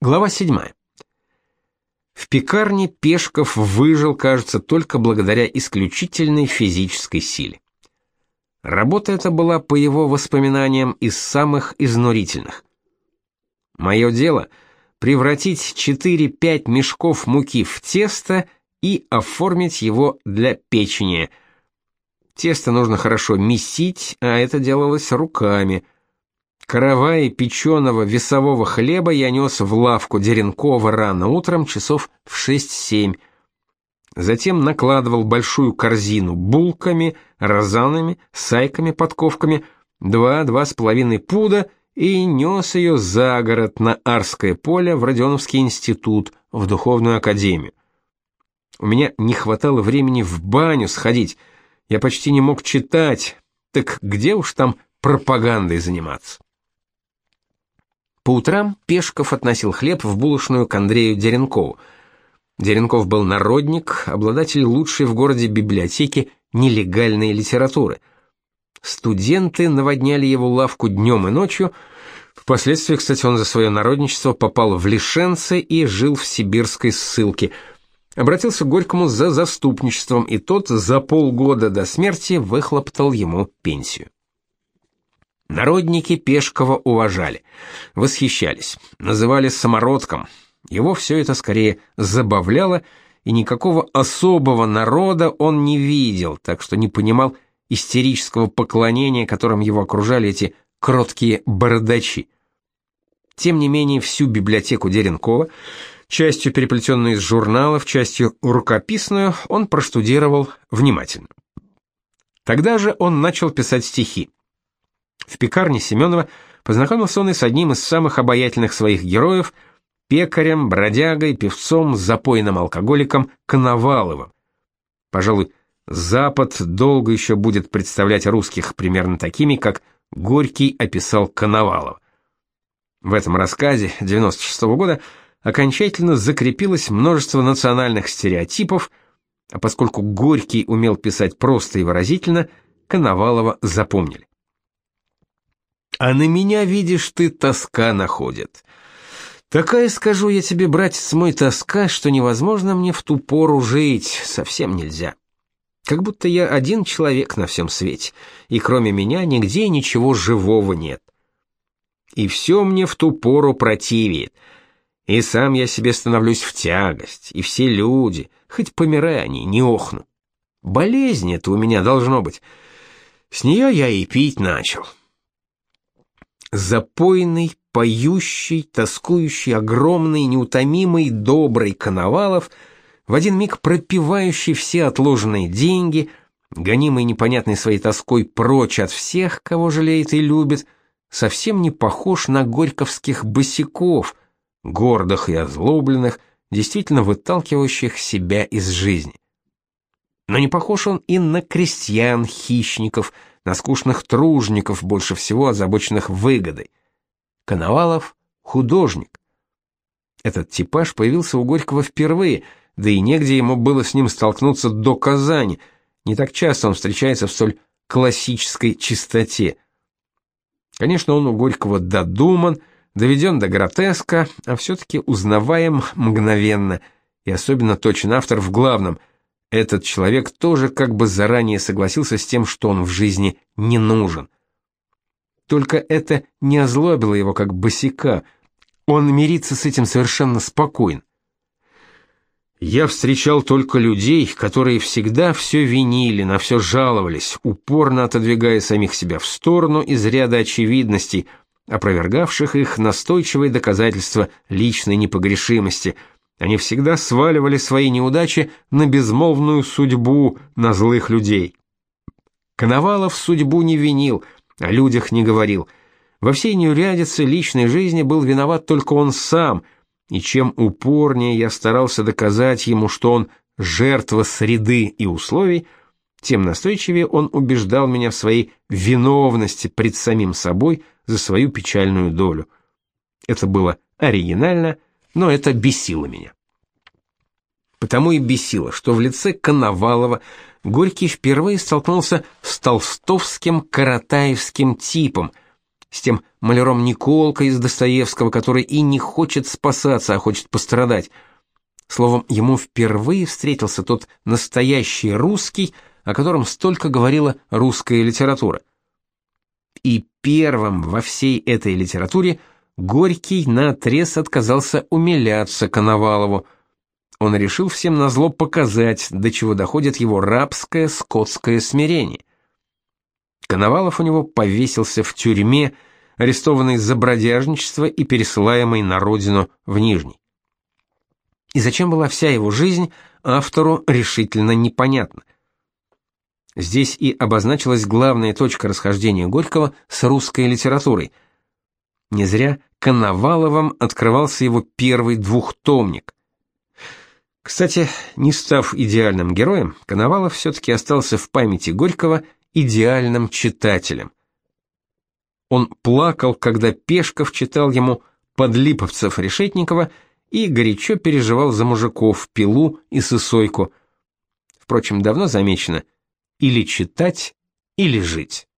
Глава 7. В пекарне Пешков выжил, кажется, только благодаря исключительной физической силе. Работа эта была, по его воспоминаниям, из самых изнурительных. Мое дело — превратить 4-5 мешков муки в тесто и оформить его для печени. Тесто нужно хорошо месить, а это делалось руками — Каравай печеного весового хлеба я нес в лавку Деренкова рано утром, часов в 6-7. Затем накладывал большую корзину булками, розанами, сайками, подковками, два-два с половиной пуда и нес ее за город на Арское поле в Родионовский институт, в духовную академию. У меня не хватало времени в баню сходить, я почти не мог читать, так где уж там пропагандой заниматься? По утрам Пешков относил хлеб в булочную к Андрею Деренкову. Деренков был народник, обладатель лучшей в городе библиотеки нелегальной литературы. Студенты наводняли его лавку днем и ночью. Впоследствии, кстати, он за свое народничество попал в Лишенцы и жил в сибирской ссылке. Обратился к Горькому за заступничеством, и тот за полгода до смерти выхлоптал ему пенсию. Народники Пешкова уважали, восхищались, называли самородком. Его все это скорее забавляло, и никакого особого народа он не видел, так что не понимал истерического поклонения, которым его окружали эти кроткие бородачи. Тем не менее, всю библиотеку Деренкова, частью переплетенную из журналов, частью рукописную, он проштудировал внимательно. Тогда же он начал писать стихи. В пекарне Семенова познакомился он и с одним из самых обаятельных своих героев, пекарем, бродягой, певцом, запойным алкоголиком Коноваловым. Пожалуй, Запад долго еще будет представлять русских примерно такими, как Горький описал Коновалова. В этом рассказе 96 -го года окончательно закрепилось множество национальных стереотипов, а поскольку Горький умел писать просто и выразительно, Коновалова запомнили. А на меня, видишь ты, тоска находит. Такая, скажу я тебе, братец мой, тоска, что невозможно мне в ту пору жить, совсем нельзя. Как будто я один человек на всем свете, и кроме меня нигде ничего живого нет. И все мне в ту пору противит, и сам я себе становлюсь в тягость, и все люди, хоть помирай они, не охну. Болезнь это у меня должно быть. С нее я и пить начал запойный, поющий, тоскующий, огромный, неутомимый, добрый Коновалов, в один миг пропивающий все отложенные деньги, гонимый непонятной своей тоской прочь от всех, кого жалеет и любит, совсем не похож на горьковских босиков, гордых и озлобленных, действительно выталкивающих себя из жизни. Но не похож он и на крестьян-хищников – на скучных тружников, больше всего озабоченных выгодой. Коновалов — художник. Этот типаж появился у Горького впервые, да и негде ему было с ним столкнуться до Казани. Не так часто он встречается в столь классической чистоте. Конечно, он у Горького додуман, доведен до гротеска, а все-таки узнаваем мгновенно, и особенно точен автор в главном этот человек тоже как бы заранее согласился с тем, что он в жизни не нужен. Только это не озлобило его как босика. Он мирится с этим совершенно спокойно. Я встречал только людей, которые всегда все винили, на все жаловались, упорно отодвигая самих себя в сторону из ряда очевидностей, опровергавших их настойчивые доказательства личной непогрешимости – они всегда сваливали свои неудачи на безмолвную судьбу, на злых людей. Коновалов судьбу не винил, о людях не говорил. Во всей неурядице личной жизни был виноват только он сам, и чем упорнее я старался доказать ему, что он жертва среды и условий, тем настойчивее он убеждал меня в своей виновности пред самим собой за свою печальную долю. Это было оригинально, но это бесило меня. Потому и бесило, что в лице Коновалова Горький впервые столкнулся с толстовским каратаевским типом, с тем маляром Николкой из Достоевского, который и не хочет спасаться, а хочет пострадать. Словом, ему впервые встретился тот настоящий русский, о котором столько говорила русская литература. И первым во всей этой литературе Горький наотрез отказался умиляться Коновалову. Он решил всем назло показать, до чего доходит его рабское скотское смирение. Коновалов у него повесился в тюрьме, арестованный за бродяжничество и пересылаемый на родину в Нижний. И зачем была вся его жизнь, автору решительно непонятно. Здесь и обозначилась главная точка расхождения Горького с русской литературой. Не зря Коноваловым открывался его первый двухтомник. Кстати, не став идеальным героем, Коновалов все-таки остался в памяти Горького идеальным читателем. Он плакал, когда Пешков читал ему подлиповцев Решетникова и горячо переживал за мужиков Пилу и Сысойку. Впрочем, давно замечено, или читать, или жить.